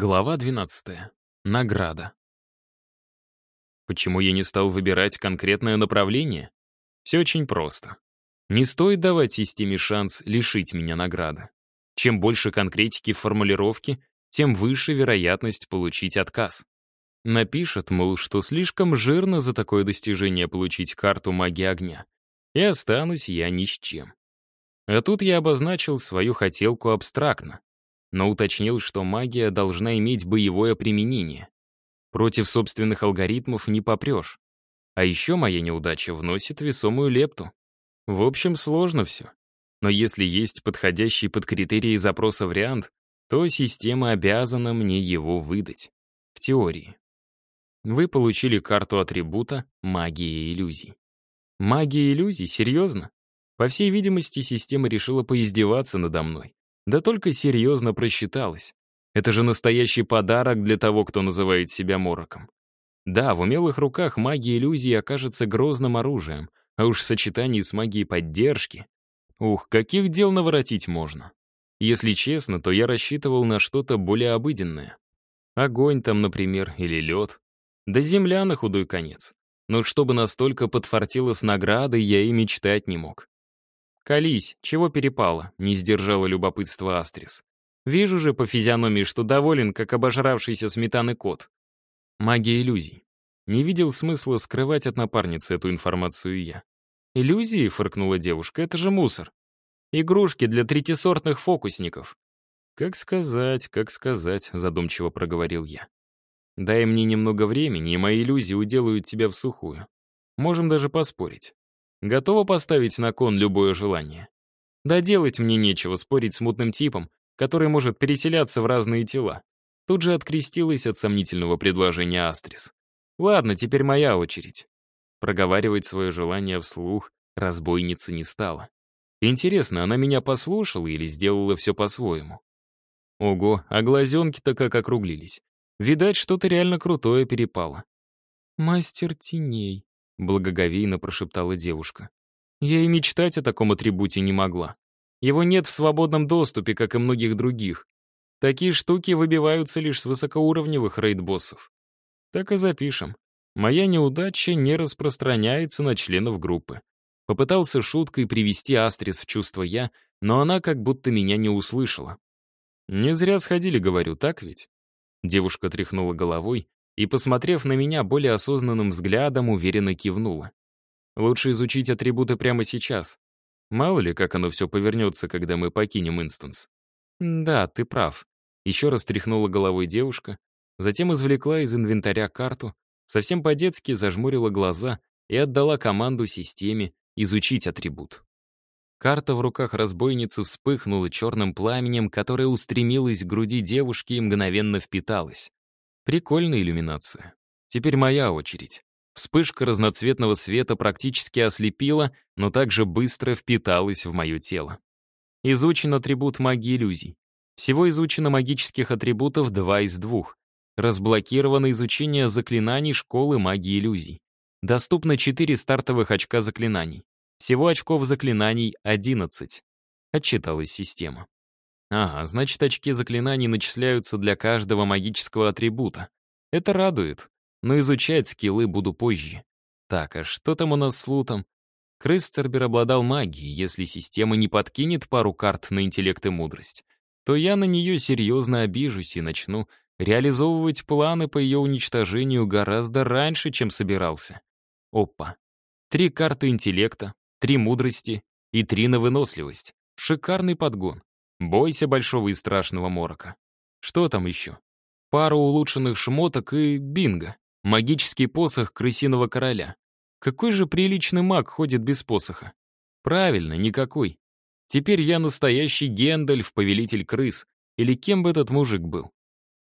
Глава 12. Награда. Почему я не стал выбирать конкретное направление? Все очень просто. Не стоит давать системе шанс лишить меня награды. Чем больше конкретики в формулировке, тем выше вероятность получить отказ. Напишет, мол, что слишком жирно за такое достижение получить карту магии огня. И останусь я ни с чем. А тут я обозначил свою хотелку абстрактно но уточнил, что магия должна иметь боевое применение. Против собственных алгоритмов не попрешь. А еще моя неудача вносит весомую лепту. В общем, сложно все. Но если есть подходящий под критерии запроса вариант, то система обязана мне его выдать. В теории. Вы получили карту атрибута «Магия иллюзий». Магия иллюзий? Серьезно? По всей видимости, система решила поиздеваться надо мной. Да только серьезно просчиталась. Это же настоящий подарок для того, кто называет себя мороком. Да, в умелых руках магия иллюзии окажется грозным оружием, а уж в сочетании с магией поддержки. Ух, каких дел наворотить можно. Если честно, то я рассчитывал на что-то более обыденное. Огонь там, например, или лед. Да земля на худой конец. Но чтобы настолько подфартило с наградой, я и мечтать не мог. «Колись, чего перепало?» — не сдержала любопытство Астрис. «Вижу же по физиономии, что доволен, как обожравшийся сметаны кот». Магия иллюзий. Не видел смысла скрывать от напарницы эту информацию я. «Иллюзии?» — фыркнула девушка. «Это же мусор. Игрушки для третисортных фокусников». «Как сказать, как сказать», — задумчиво проговорил я. «Дай мне немного времени, и мои иллюзии уделают тебя в сухую. Можем даже поспорить. Готова поставить на кон любое желание? Да делать мне нечего спорить с мутным типом, который может переселяться в разные тела. Тут же открестилась от сомнительного предложения Астрис. Ладно, теперь моя очередь. Проговаривать свое желание вслух разбойница не стала. Интересно, она меня послушала или сделала все по-своему? Ого, а глазенки-то как округлились. Видать, что-то реально крутое перепало. «Мастер теней», благоговейно прошептала девушка. Я и мечтать о таком атрибуте не могла. Его нет в свободном доступе, как и многих других. Такие штуки выбиваются лишь с высокоуровневых рейд-боссов. Так и запишем. Моя неудача не распространяется на членов группы. Попытался шуткой привести Астрис в чувство я, но она как будто меня не услышала. «Не зря сходили, говорю, так ведь?» Девушка тряхнула головой и, посмотрев на меня более осознанным взглядом, уверенно кивнула. Лучше изучить атрибуты прямо сейчас. Мало ли, как оно все повернется, когда мы покинем инстанс. Да, ты прав. Еще раз тряхнула головой девушка, затем извлекла из инвентаря карту, совсем по-детски зажмурила глаза и отдала команду системе изучить атрибут. Карта в руках разбойницы вспыхнула черным пламенем, которое устремилось к груди девушки и мгновенно впиталось. Прикольная иллюминация. Теперь моя очередь. Вспышка разноцветного света практически ослепила, но также быстро впиталась в мое тело. Изучен атрибут магии иллюзий. Всего изучено магических атрибутов два из двух. Разблокировано изучение заклинаний школы магии иллюзий. Доступно 4 стартовых очка заклинаний. Всего очков заклинаний 11. Отчиталась система. Ага, значит, очки заклинаний начисляются для каждого магического атрибута. Это радует, но изучать скиллы буду позже. Так, а что там у нас с лутом? Крысцербер обладал магией, если система не подкинет пару карт на интеллект и мудрость, то я на нее серьезно обижусь и начну реализовывать планы по ее уничтожению гораздо раньше, чем собирался. Опа. Три карты интеллекта, три мудрости и три на выносливость. Шикарный подгон. Бойся большого и страшного морока. Что там еще? Пару улучшенных шмоток и бинго. Магический посох крысиного короля. Какой же приличный маг ходит без посоха? Правильно, никакой. Теперь я настоящий Гендальф, повелитель крыс. Или кем бы этот мужик был?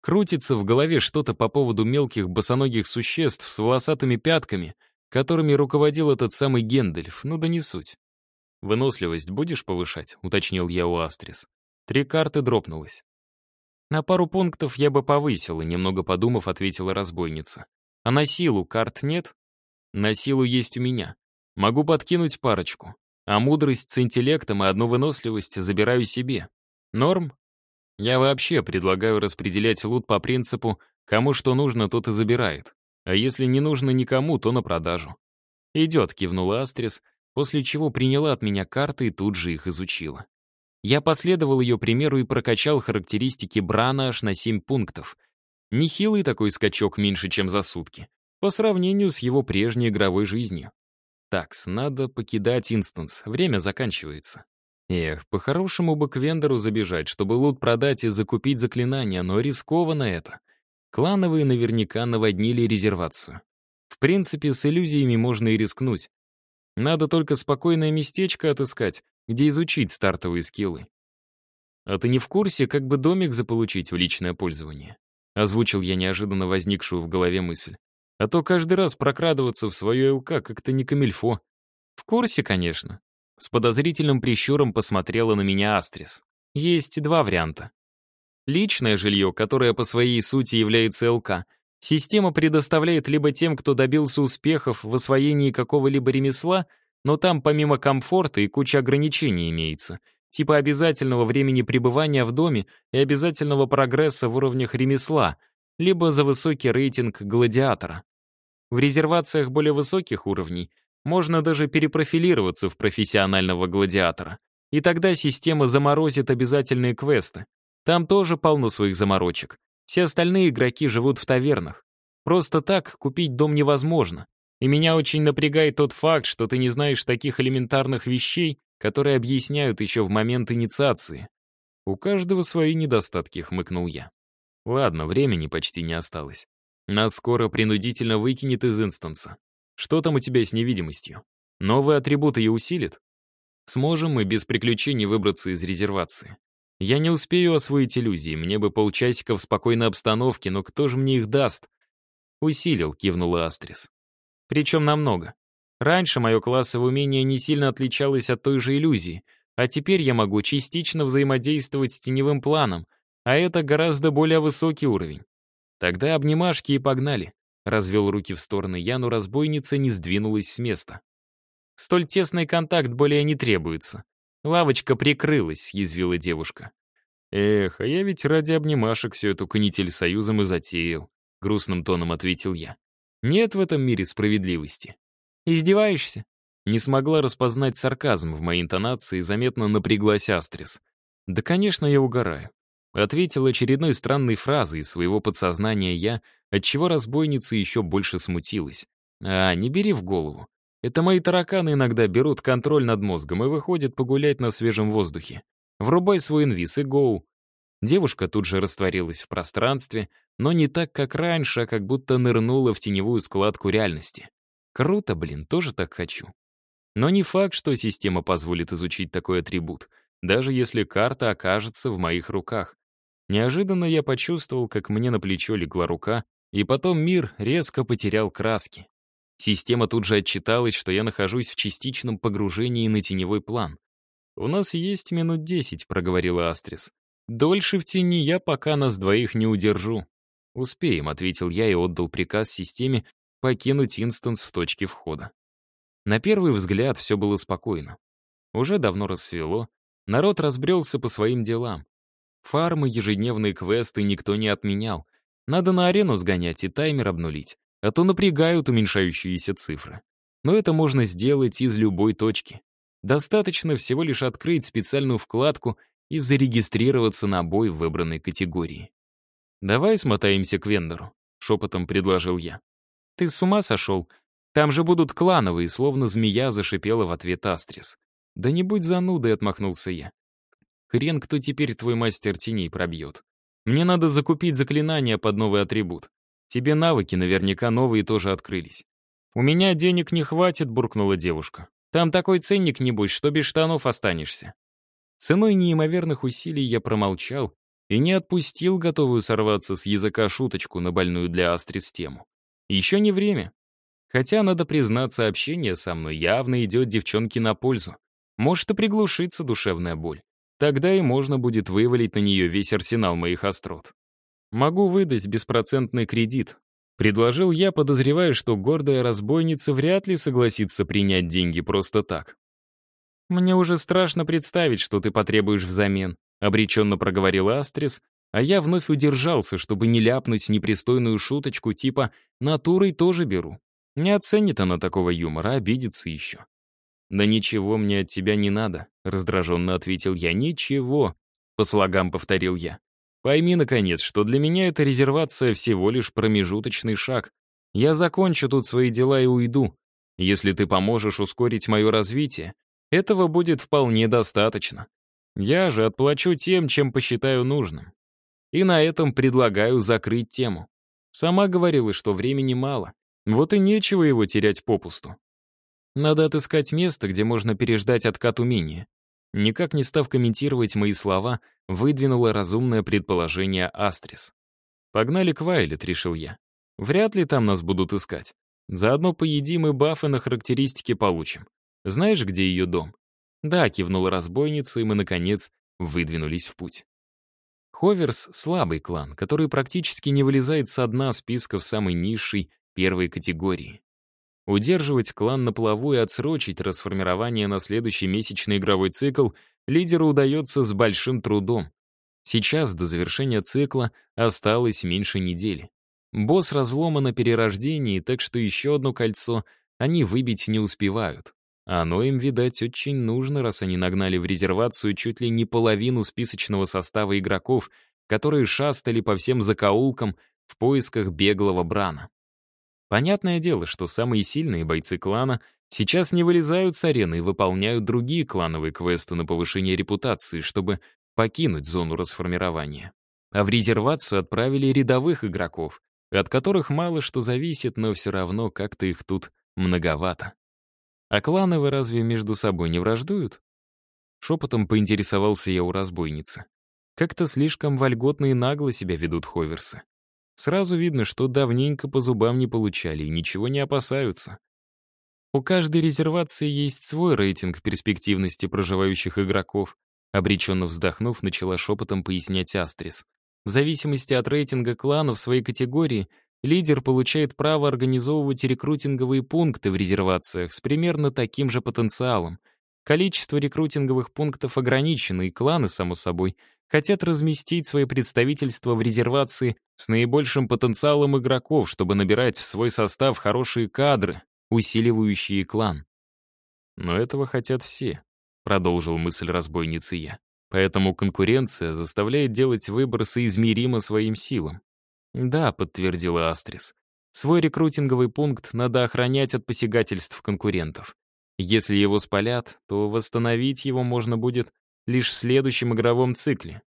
Крутится в голове что-то по поводу мелких босоногих существ с волосатыми пятками, которыми руководил этот самый Гендальф, ну да не суть. «Выносливость будешь повышать?» — уточнил я у Астрис. Три карты дропнулось. «На пару пунктов я бы повысила», — немного подумав, ответила разбойница. «А на силу карт нет?» «На силу есть у меня. Могу подкинуть парочку. А мудрость с интеллектом и одну выносливость забираю себе. Норм?» Я вообще предлагаю распределять лут по принципу «кому что нужно, тот и забирает», а если не нужно никому, то на продажу. «Идет», — кивнула Астрис, после чего приняла от меня карты и тут же их изучила. Я последовал ее примеру и прокачал характеристики Брана аж на 7 пунктов. Нехилый такой скачок меньше, чем за сутки, по сравнению с его прежней игровой жизнью. Такс, надо покидать инстанс, время заканчивается. Эх, по-хорошему бы к вендору забежать, чтобы лут продать и закупить заклинания, но рискованно это. Клановые наверняка наводнили резервацию. В принципе, с иллюзиями можно и рискнуть. Надо только спокойное местечко отыскать, где изучить стартовые скиллы. «А ты не в курсе, как бы домик заполучить в личное пользование?» Озвучил я неожиданно возникшую в голове мысль. «А то каждый раз прокрадываться в свое ЛК как-то не камильфо». «В курсе, конечно». С подозрительным прищуром посмотрела на меня Астрис. Есть два варианта. Личное жилье, которое по своей сути является ЛК, система предоставляет либо тем, кто добился успехов в освоении какого-либо ремесла, но там помимо комфорта и куча ограничений имеется, типа обязательного времени пребывания в доме и обязательного прогресса в уровнях ремесла, либо за высокий рейтинг гладиатора. В резервациях более высоких уровней можно даже перепрофилироваться в профессионального гладиатора. И тогда система заморозит обязательные квесты. Там тоже полно своих заморочек. Все остальные игроки живут в тавернах. Просто так купить дом невозможно. И меня очень напрягает тот факт, что ты не знаешь таких элементарных вещей, которые объясняют еще в момент инициации. У каждого свои недостатки, хмыкнул я. Ладно, времени почти не осталось. Нас скоро принудительно выкинет из инстанса. Что там у тебя с невидимостью? Новые атрибуты ее усилит? Сможем мы без приключений выбраться из резервации. Я не успею освоить иллюзии, мне бы полчасика в спокойной обстановке, но кто же мне их даст? Усилил, кивнула Астрис. Причем намного. Раньше мое классовое умение не сильно отличалось от той же иллюзии, а теперь я могу частично взаимодействовать с теневым планом, а это гораздо более высокий уровень. Тогда обнимашки и погнали. Развел руки в стороны я, но разбойница не сдвинулась с места. Столь тесный контакт более не требуется. Лавочка прикрылась, съязвила девушка. Эх, а я ведь ради обнимашек всю эту канитель союзом и затеял, грустным тоном ответил я. Нет в этом мире справедливости. Издеваешься? Не смогла распознать сарказм в моей интонации заметно напряглась Астрис. Да, конечно, я угораю. Ответил очередной странной фразой из своего подсознания я, отчего разбойница еще больше смутилась. А, не бери в голову. Это мои тараканы иногда берут контроль над мозгом и выходят погулять на свежем воздухе. Врубай свой инвиз и гоу. Девушка тут же растворилась в пространстве, но не так, как раньше, а как будто нырнула в теневую складку реальности. Круто, блин, тоже так хочу. Но не факт, что система позволит изучить такой атрибут, даже если карта окажется в моих руках. Неожиданно я почувствовал, как мне на плечо легла рука, и потом мир резко потерял краски. Система тут же отчиталась, что я нахожусь в частичном погружении на теневой план. «У нас есть минут десять», — проговорила Астрис. «Дольше в тени я пока нас двоих не удержу». «Успеем», — ответил я и отдал приказ системе покинуть инстанс в точке входа. На первый взгляд все было спокойно. Уже давно рассвело, народ разбрелся по своим делам. Фармы, ежедневные квесты никто не отменял. Надо на арену сгонять и таймер обнулить, а то напрягают уменьшающиеся цифры. Но это можно сделать из любой точки. Достаточно всего лишь открыть специальную вкладку и зарегистрироваться на бой в выбранной категории. «Давай смотаемся к вендору», — шепотом предложил я. «Ты с ума сошел? Там же будут клановые», словно змея зашипела в ответ Астрис. «Да не будь занудой», — отмахнулся я. «Хрен, кто теперь твой мастер теней пробьет. Мне надо закупить заклинание под новый атрибут. Тебе навыки наверняка новые тоже открылись». «У меня денег не хватит», — буркнула девушка. «Там такой ценник, небось, что без штанов останешься». Ценой неимоверных усилий я промолчал и не отпустил готовую сорваться с языка шуточку на больную для Астрис тему. Еще не время. Хотя, надо признаться, общение со мной явно идет девчонке на пользу. Может и приглушится душевная боль. Тогда и можно будет вывалить на нее весь арсенал моих острот. Могу выдать беспроцентный кредит. Предложил я, подозревая, что гордая разбойница вряд ли согласится принять деньги просто так. Мне уже страшно представить, что ты потребуешь взамен. — обреченно проговорил Астрис, а я вновь удержался, чтобы не ляпнуть непристойную шуточку типа «натурой тоже беру». Не оценит она такого юмора, обидится еще. «Да ничего мне от тебя не надо», — раздраженно ответил я. «Ничего», — по слогам повторил я. «Пойми, наконец, что для меня эта резервация всего лишь промежуточный шаг. Я закончу тут свои дела и уйду. Если ты поможешь ускорить мое развитие, этого будет вполне достаточно. Я же отплачу тем, чем посчитаю нужным. И на этом предлагаю закрыть тему. Сама говорила, что времени мало. Вот и нечего его терять попусту. Надо отыскать место, где можно переждать откат умения. Никак не став комментировать мои слова, выдвинула разумное предположение Астрис. «Погнали к Вайлет», — решил я. «Вряд ли там нас будут искать. Заодно поедим и бафы на характеристики получим. Знаешь, где ее дом?» «Да», — кивнула разбойница, и мы, наконец, выдвинулись в путь. Ховерс — слабый клан, который практически не вылезает со дна списков самой низшей первой категории. Удерживать клан на плаву и отсрочить расформирование на следующий месячный игровой цикл лидеру удается с большим трудом. Сейчас до завершения цикла осталось меньше недели. Босс разлома на перерождении, так что еще одно кольцо они выбить не успевают. А оно им, видать, очень нужно, раз они нагнали в резервацию чуть ли не половину списочного состава игроков, которые шастали по всем закоулкам в поисках беглого Брана. Понятное дело, что самые сильные бойцы клана сейчас не вылезают с арены и выполняют другие клановые квесты на повышение репутации, чтобы покинуть зону расформирования. А в резервацию отправили рядовых игроков, от которых мало что зависит, но все равно как-то их тут многовато. А кланы вы разве между собой не враждуют? Шепотом поинтересовался я у разбойницы. Как-то слишком вольготно и нагло себя ведут ховерсы. Сразу видно, что давненько по зубам не получали и ничего не опасаются. У каждой резервации есть свой рейтинг перспективности проживающих игроков, обреченно вздохнув, начала шепотом пояснять Астрис. В зависимости от рейтинга клана в своей категории лидер получает право организовывать рекрутинговые пункты в резервациях с примерно таким же потенциалом. Количество рекрутинговых пунктов ограничено, и кланы, само собой, хотят разместить свои представительства в резервации с наибольшим потенциалом игроков, чтобы набирать в свой состав хорошие кадры, усиливающие клан. Но этого хотят все, продолжил мысль разбойницы я. Поэтому конкуренция заставляет делать выбор соизмеримо своим силам. «Да», — подтвердила Астрис. «Свой рекрутинговый пункт надо охранять от посягательств конкурентов. Если его спалят, то восстановить его можно будет лишь в следующем игровом цикле.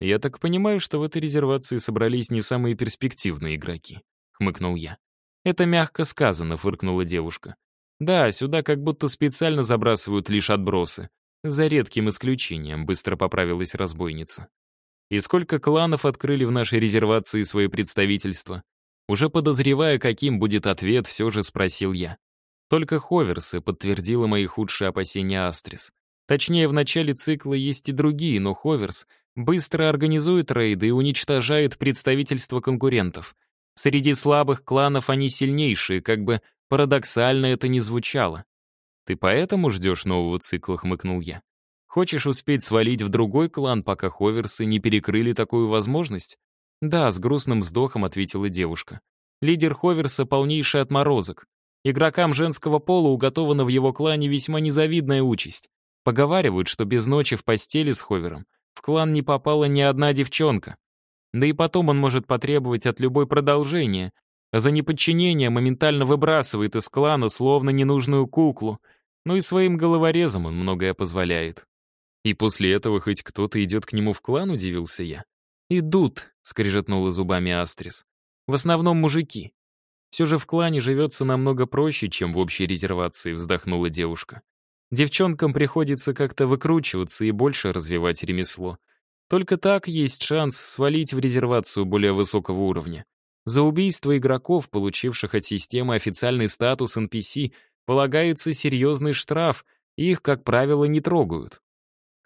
Я так понимаю, что в этой резервации собрались не самые перспективные игроки», — хмыкнул я. «Это мягко сказано», — фыркнула девушка. «Да, сюда как будто специально забрасывают лишь отбросы. За редким исключением», — быстро поправилась разбойница. И сколько кланов открыли в нашей резервации свои представительства? Уже подозревая, каким будет ответ, все же спросил я. Только Ховерсы подтвердила мои худшие опасения Астрис. Точнее, в начале цикла есть и другие, но Ховерс быстро организует рейды и уничтожает представительство конкурентов. Среди слабых кланов они сильнейшие, как бы парадоксально это ни звучало. «Ты поэтому ждешь нового цикла?» — хмыкнул я. Хочешь успеть свалить в другой клан, пока ховерсы не перекрыли такую возможность? Да, с грустным вздохом ответила девушка. Лидер ховерса — полнейший отморозок. Игрокам женского пола уготована в его клане весьма незавидная участь. Поговаривают, что без ночи в постели с ховером в клан не попала ни одна девчонка. Да и потом он может потребовать от любой продолжения, за неподчинение моментально выбрасывает из клана словно ненужную куклу, ну и своим головорезом он многое позволяет. И после этого хоть кто-то идет к нему в клан, удивился я. «Идут», — скрежетнула зубами Астрис. «В основном мужики. Все же в клане живется намного проще, чем в общей резервации», — вздохнула девушка. «Девчонкам приходится как-то выкручиваться и больше развивать ремесло. Только так есть шанс свалить в резервацию более высокого уровня. За убийство игроков, получивших от системы официальный статус NPC, полагается серьезный штраф, их, как правило, не трогают.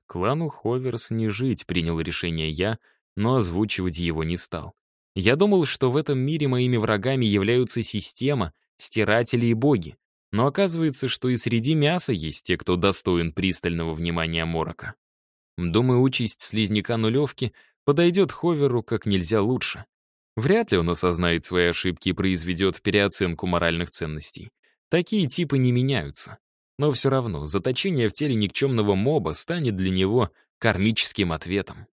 Клану Ховерс не жить, принял решение я, но озвучивать его не стал. Я думал, что в этом мире моими врагами являются система, стиратели и боги. Но оказывается, что и среди мяса есть те, кто достоин пристального внимания Морока. Думаю, участь слизняка нулевки подойдет Ховеру как нельзя лучше. Вряд ли он осознает свои ошибки и произведет переоценку моральных ценностей. Такие типы не меняются. Но все равно, заточение в теле никчемного моба станет для него кармическим ответом.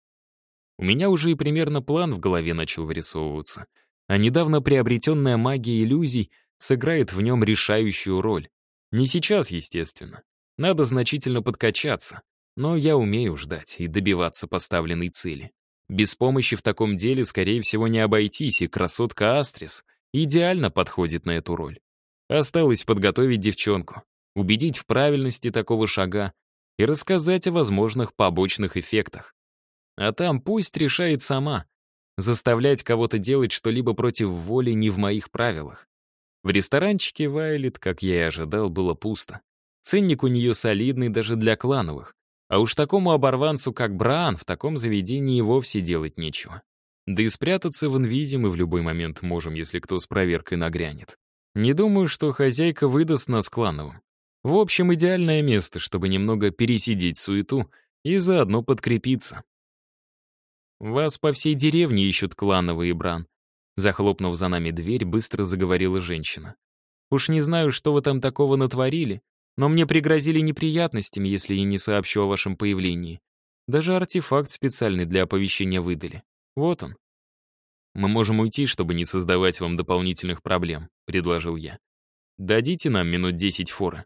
У меня уже и примерно план в голове начал вырисовываться, а недавно приобретенная магия иллюзий сыграет в нем решающую роль. Не сейчас, естественно. Надо значительно подкачаться, но я умею ждать и добиваться поставленной цели. Без помощи в таком деле, скорее всего, не обойтись, и красотка Астрис идеально подходит на эту роль. Осталось подготовить девчонку, убедить в правильности такого шага и рассказать о возможных побочных эффектах. А там пусть решает сама. Заставлять кого-то делать что-либо против воли не в моих правилах. В ресторанчике Вайлет, как я и ожидал, было пусто. Ценник у нее солидный даже для клановых. А уж такому оборванцу, как Бран, в таком заведении вовсе делать нечего. Да и спрятаться в инвизе мы в любой момент можем, если кто с проверкой нагрянет. Не думаю, что хозяйка выдаст нас клановым. В общем, идеальное место, чтобы немного пересидеть суету и заодно подкрепиться. «Вас по всей деревне ищут клановые, Бран», захлопнув за нами дверь, быстро заговорила женщина. «Уж не знаю, что вы там такого натворили, но мне пригрозили неприятностями, если я не сообщу о вашем появлении. Даже артефакт специальный для оповещения выдали. Вот он». «Мы можем уйти, чтобы не создавать вам дополнительных проблем», — предложил я. «Дадите нам минут десять форы».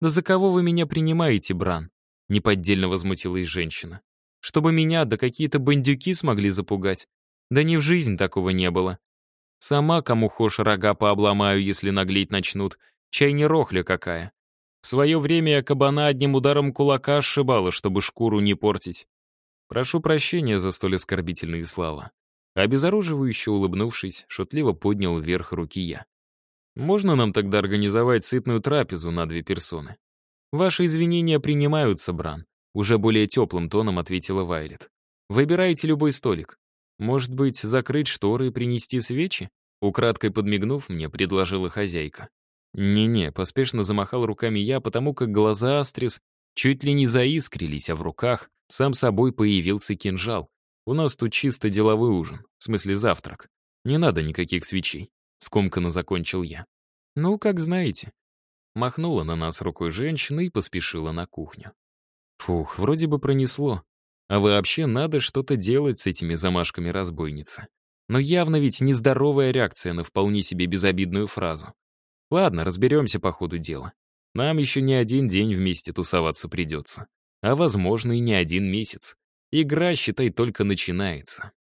«Да за кого вы меня принимаете, Бран?» — неподдельно возмутилась женщина. «Чтобы меня да какие-то бандюки смогли запугать? Да ни в жизнь такого не было. Сама кому хошь рога пообломаю, если наглеть начнут. Чай не рохля какая. В свое время я кабана одним ударом кулака сшибала, чтобы шкуру не портить. Прошу прощения за столь оскорбительные слова. Обезоруживающе улыбнувшись, шутливо поднял вверх руки я. Можно нам тогда организовать сытную трапезу на две персоны? Ваши извинения принимаются, Бран. Уже более теплым тоном ответила Вайлет. Выбирайте любой столик. Может быть, закрыть шторы и принести свечи? Украдкой подмигнув, мне предложила хозяйка. «Не-не», — поспешно замахал руками я, потому как глаза Астрис чуть ли не заискрились, а в руках сам собой появился кинжал. У нас тут чисто деловой ужин, в смысле завтрак. Не надо никаких свечей. — скомканно закончил я. «Ну, как знаете». Махнула на нас рукой женщина и поспешила на кухню. Фух, вроде бы пронесло. А вообще надо что-то делать с этими замашками разбойницы. Но явно ведь нездоровая реакция на вполне себе безобидную фразу. Ладно, разберемся по ходу дела. Нам еще не один день вместе тусоваться придется. А возможно и не один месяц. Игра, считай, только начинается.